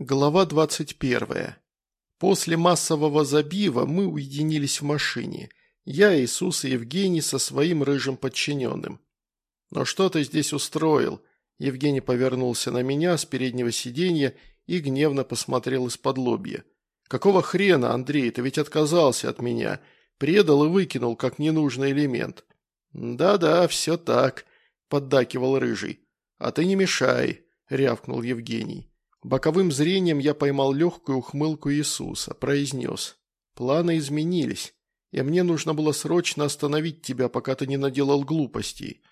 Глава 21. После массового забива мы уединились в машине. Я, Иисус и Евгений со своим рыжим подчиненным. «Но что ты здесь устроил?» Евгений повернулся на меня с переднего сиденья и гневно посмотрел из-под лобья. «Какого хрена, Андрей, ты ведь отказался от меня, предал и выкинул как ненужный элемент». «Да-да, все так», – поддакивал Рыжий. «А ты не мешай», – рявкнул Евгений. Боковым зрением я поймал легкую ухмылку Иисуса, произнес. «Планы изменились, и мне нужно было срочно остановить тебя, пока ты не наделал глупостей».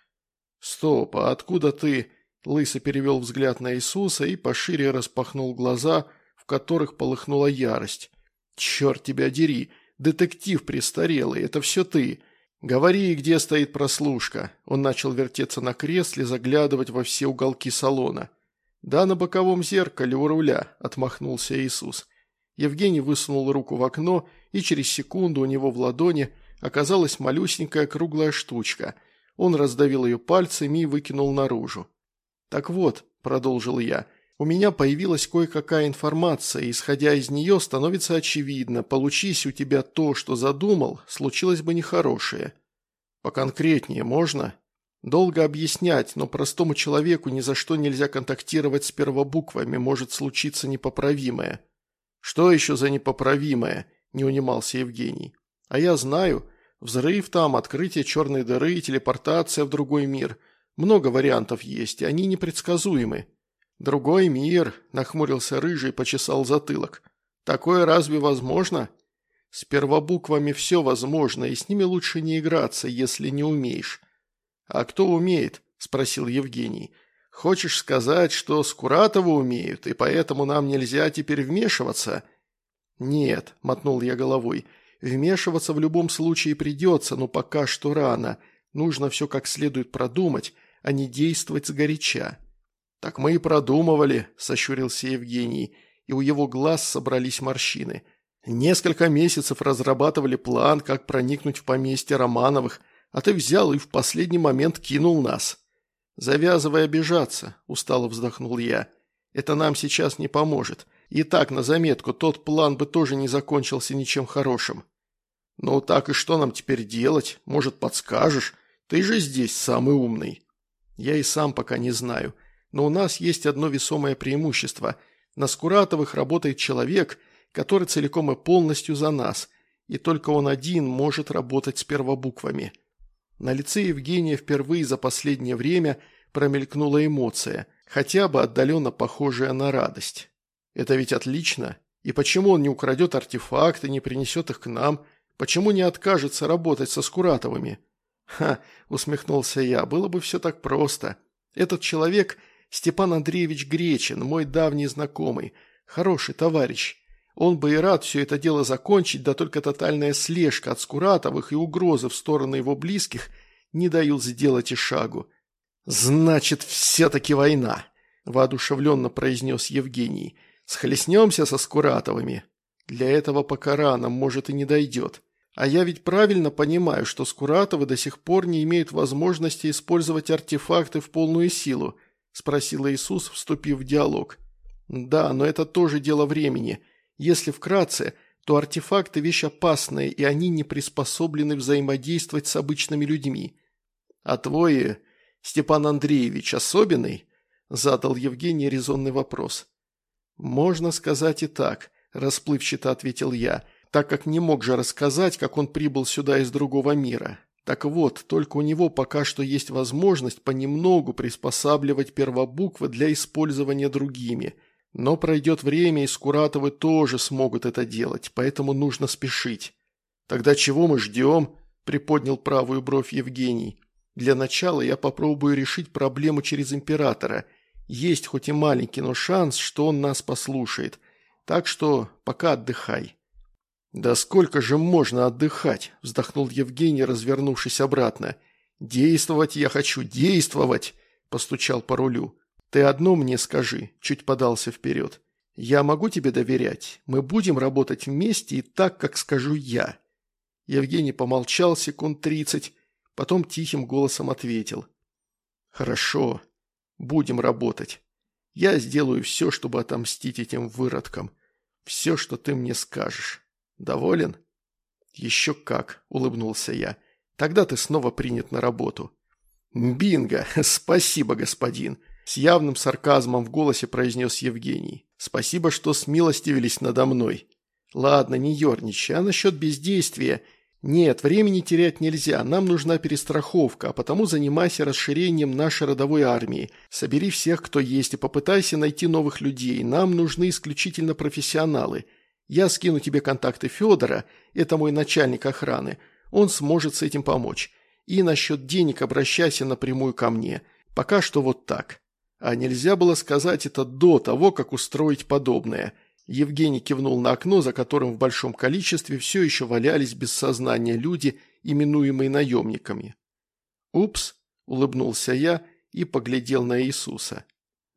«Стоп, а откуда ты?» Лысый перевел взгляд на Иисуса и пошире распахнул глаза, в которых полыхнула ярость. «Черт тебя дери! Детектив престарелый, это все ты! Говори, где стоит прослушка!» Он начал вертеться на кресле, заглядывать во все уголки салона. «Да на боковом зеркале у руля», – отмахнулся Иисус. Евгений высунул руку в окно, и через секунду у него в ладони оказалась малюсенькая круглая штучка. Он раздавил ее пальцами и выкинул наружу. «Так вот», – продолжил я, – «у меня появилась кое-какая информация, и, исходя из нее, становится очевидно, получись у тебя то, что задумал, случилось бы нехорошее». «Поконкретнее можно?» Долго объяснять, но простому человеку ни за что нельзя контактировать с первобуквами, может случиться непоправимое. Что еще за непоправимое? Не унимался Евгений. А я знаю. Взрыв там, открытие черной дыры телепортация в другой мир. Много вариантов есть, и они непредсказуемы. Другой мир, нахмурился рыжий почесал затылок. Такое разве возможно? С первобуквами все возможно, и с ними лучше не играться, если не умеешь. «А кто умеет?» – спросил Евгений. «Хочешь сказать, что Скуратова умеют, и поэтому нам нельзя теперь вмешиваться?» «Нет», – мотнул я головой, – «вмешиваться в любом случае придется, но пока что рано. Нужно все как следует продумать, а не действовать сгоряча». «Так мы и продумывали», – сощурился Евгений, и у его глаз собрались морщины. «Несколько месяцев разрабатывали план, как проникнуть в поместье Романовых – а ты взял и в последний момент кинул нас. Завязывай обижаться, устало вздохнул я. Это нам сейчас не поможет. И так, на заметку, тот план бы тоже не закончился ничем хорошим. Ну так и что нам теперь делать? Может, подскажешь? Ты же здесь самый умный. Я и сам пока не знаю. Но у нас есть одно весомое преимущество. На Скуратовых работает человек, который целиком и полностью за нас, и только он один может работать с первобуквами. На лице Евгения впервые за последнее время промелькнула эмоция, хотя бы отдаленно похожая на радость. Это ведь отлично. И почему он не украдет артефакты, не принесет их к нам? Почему не откажется работать со Скуратовыми? Ха, усмехнулся я, было бы все так просто. Этот человек Степан Андреевич Гречин, мой давний знакомый, хороший товарищ. Он бы и рад все это дело закончить, да только тотальная слежка от Скуратовых и угрозы в сторону его близких не дают сделать и шагу. «Значит, все-таки война», – воодушевленно произнес Евгений. «Схлестнемся со Скуратовыми. Для этого пока рано, может, и не дойдет. А я ведь правильно понимаю, что Скуратовы до сих пор не имеют возможности использовать артефакты в полную силу», – спросил Иисус, вступив в диалог. «Да, но это тоже дело времени». Если вкратце, то артефакты – вещь опасная, и они не приспособлены взаимодействовать с обычными людьми. А твой, Степан Андреевич, особенный? Задал Евгений резонный вопрос. Можно сказать и так, расплывчато ответил я, так как не мог же рассказать, как он прибыл сюда из другого мира. Так вот, только у него пока что есть возможность понемногу приспосабливать первобуквы для использования другими – но пройдет время, и Скуратовы тоже смогут это делать, поэтому нужно спешить. Тогда чего мы ждем? Приподнял правую бровь Евгений. Для начала я попробую решить проблему через императора. Есть хоть и маленький, но шанс, что он нас послушает. Так что пока отдыхай. «Да сколько же можно отдыхать?» – вздохнул Евгений, развернувшись обратно. «Действовать я хочу, действовать!» – постучал по рулю. «Ты одно мне скажи», – чуть подался вперед. «Я могу тебе доверять. Мы будем работать вместе и так, как скажу я». Евгений помолчал секунд тридцать, потом тихим голосом ответил. «Хорошо. Будем работать». Я сделаю все, чтобы отомстить этим выродкам. Все, что ты мне скажешь. Доволен?» «Еще как», – улыбнулся я. «Тогда ты снова принят на работу». «Бинго! Спасибо, господин!» С явным сарказмом в голосе произнес Евгений. «Спасибо, что смилостивились надо мной. Ладно, не ерничай, а насчет бездействия – «Нет, времени терять нельзя, нам нужна перестраховка, а потому занимайся расширением нашей родовой армии. Собери всех, кто есть, и попытайся найти новых людей. Нам нужны исключительно профессионалы. Я скину тебе контакты Федора, это мой начальник охраны. Он сможет с этим помочь. И насчет денег обращайся напрямую ко мне. Пока что вот так. А нельзя было сказать это до того, как устроить подобное». Евгений кивнул на окно, за которым в большом количестве все еще валялись без сознания люди, именуемые наемниками. «Упс», – улыбнулся я и поглядел на Иисуса.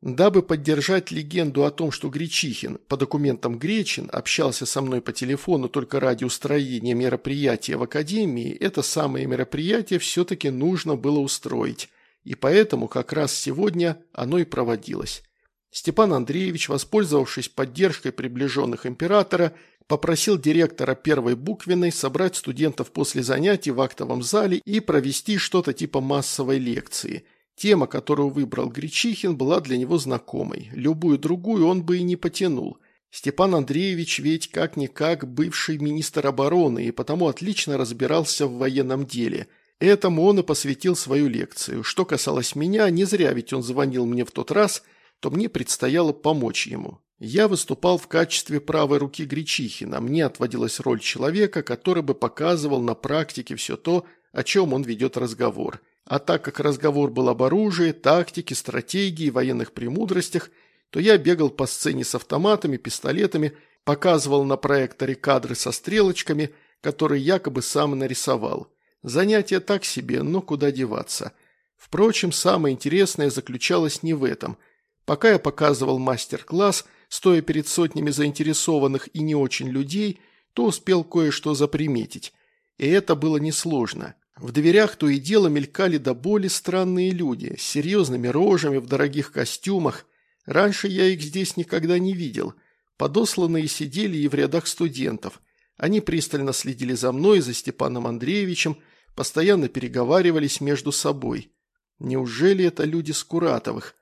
Дабы поддержать легенду о том, что Гречихин, по документам Гречин, общался со мной по телефону только ради устроения мероприятия в Академии, это самое мероприятие все-таки нужно было устроить, и поэтому как раз сегодня оно и проводилось. Степан Андреевич, воспользовавшись поддержкой приближенных императора, попросил директора первой буквенной собрать студентов после занятий в актовом зале и провести что-то типа массовой лекции. Тема, которую выбрал Гречихин, была для него знакомой. Любую другую он бы и не потянул. Степан Андреевич ведь как-никак бывший министр обороны и потому отлично разбирался в военном деле. Этому он и посвятил свою лекцию. Что касалось меня, не зря ведь он звонил мне в тот раз – то мне предстояло помочь ему. Я выступал в качестве правой руки Гречихина, мне отводилась роль человека, который бы показывал на практике все то, о чем он ведет разговор. А так как разговор был об оружии, тактике, стратегии, военных премудростях, то я бегал по сцене с автоматами, пистолетами, показывал на проекторе кадры со стрелочками, которые якобы сам нарисовал. Занятие так себе, но куда деваться. Впрочем, самое интересное заключалось не в этом – Пока я показывал мастер-класс, стоя перед сотнями заинтересованных и не очень людей, то успел кое-что заприметить. И это было несложно. В дверях то и дело мелькали до боли странные люди, с серьезными рожами, в дорогих костюмах. Раньше я их здесь никогда не видел. Подосланные сидели и в рядах студентов. Они пристально следили за мной, за Степаном Андреевичем, постоянно переговаривались между собой. Неужели это люди Скуратовых?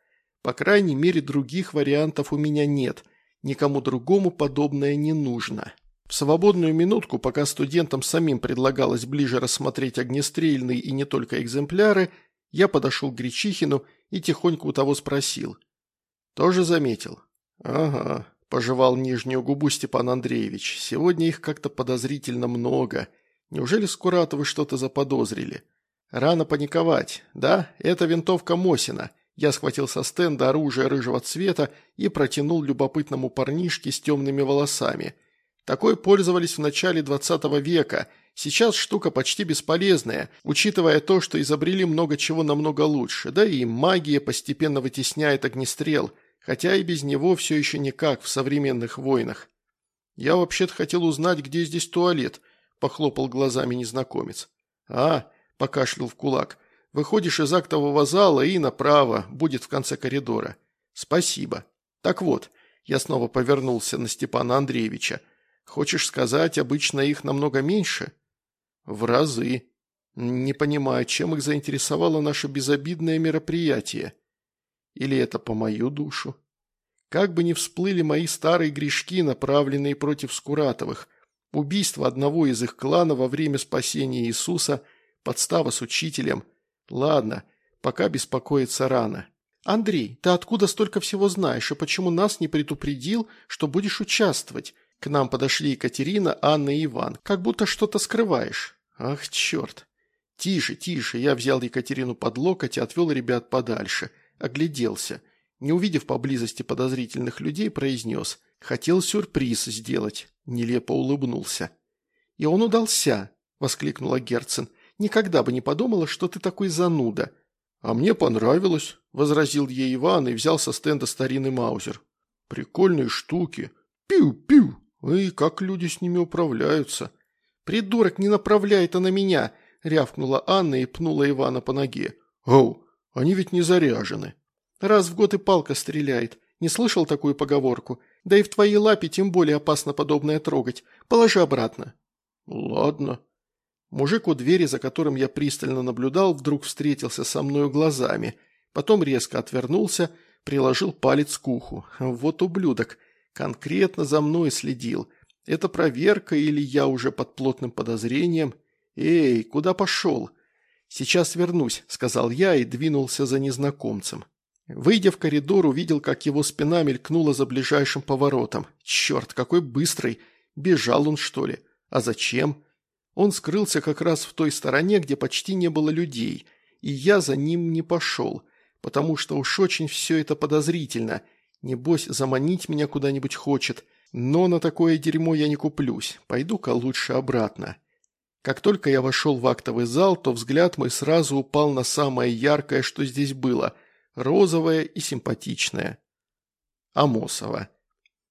По крайней мере, других вариантов у меня нет. Никому другому подобное не нужно. В свободную минутку, пока студентам самим предлагалось ближе рассмотреть огнестрельные и не только экземпляры, я подошел к Гречихину и тихонько у того спросил. «Тоже заметил?» «Ага», – пожевал нижнюю губу Степан Андреевич. «Сегодня их как-то подозрительно много. Неужели Скуратовы что-то заподозрили?» «Рано паниковать. Да, это винтовка Мосина. Я схватил со стенда оружие рыжего цвета и протянул любопытному парнишке с темными волосами. Такой пользовались в начале 20 века. Сейчас штука почти бесполезная, учитывая то, что изобрели много чего намного лучше, да и магия постепенно вытесняет огнестрел, хотя и без него все еще никак в современных войнах. «Я вообще-то хотел узнать, где здесь туалет», – похлопал глазами незнакомец. «А», – покашлял в кулак – Выходишь из актового зала и направо, будет в конце коридора. Спасибо. Так вот, я снова повернулся на Степана Андреевича. Хочешь сказать, обычно их намного меньше? В разы. Не понимаю, чем их заинтересовало наше безобидное мероприятие. Или это по мою душу? Как бы ни всплыли мои старые грешки, направленные против Скуратовых, убийство одного из их клана во время спасения Иисуса, подстава с учителем – Ладно, пока беспокоиться рано. Андрей, ты откуда столько всего знаешь и почему нас не предупредил, что будешь участвовать? К нам подошли Екатерина, Анна и Иван. Как будто что-то скрываешь. Ах, черт. Тише, тише. Я взял Екатерину под локоть и отвел ребят подальше. Огляделся. Не увидев поблизости подозрительных людей, произнес. Хотел сюрприз сделать. Нелепо улыбнулся. «И он удался!» – воскликнула Герцен. Никогда бы не подумала, что ты такой зануда». «А мне понравилось», – возразил ей Иван и взял со стенда старинный маузер. «Прикольные штуки. Пиу-пиу. И как люди с ними управляются». «Придурок, не направляй это на меня!» – рявкнула Анна и пнула Ивана по ноге. «Оу, они ведь не заряжены». «Раз в год и палка стреляет. Не слышал такую поговорку? Да и в твоей лапе тем более опасно подобное трогать. Положи обратно». «Ладно». Мужик у двери, за которым я пристально наблюдал, вдруг встретился со мною глазами. Потом резко отвернулся, приложил палец к уху. Вот ублюдок. Конкретно за мной следил. Это проверка или я уже под плотным подозрением? Эй, куда пошел? Сейчас вернусь, сказал я и двинулся за незнакомцем. Выйдя в коридор, увидел, как его спина мелькнула за ближайшим поворотом. Черт, какой быстрый! Бежал он, что ли? А зачем? Он скрылся как раз в той стороне, где почти не было людей, и я за ним не пошел, потому что уж очень все это подозрительно. Небось, заманить меня куда-нибудь хочет, но на такое дерьмо я не куплюсь, пойду-ка лучше обратно. Как только я вошел в актовый зал, то взгляд мой сразу упал на самое яркое, что здесь было – розовая и симпатичная. Амосова.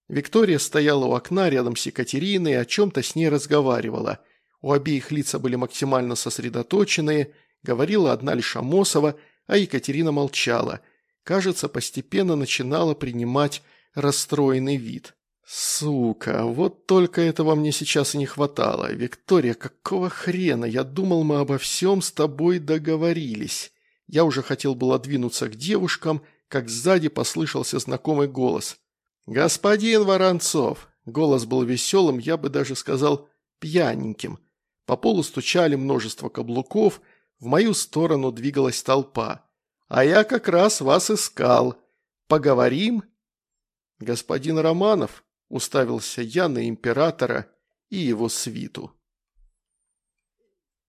Виктория стояла у окна рядом с Екатериной и о чем-то с ней разговаривала. У обеих лица были максимально сосредоточенные, говорила одна лишь Амосова, а Екатерина молчала. Кажется, постепенно начинала принимать расстроенный вид. «Сука, вот только этого мне сейчас и не хватало. Виктория, какого хрена? Я думал, мы обо всем с тобой договорились». Я уже хотел было двинуться к девушкам, как сзади послышался знакомый голос. «Господин Воронцов!» Голос был веселым, я бы даже сказал пьяненьким. По полу стучали множество каблуков, в мою сторону двигалась толпа. «А я как раз вас искал. Поговорим?» «Господин Романов», – уставился я на императора и его свиту.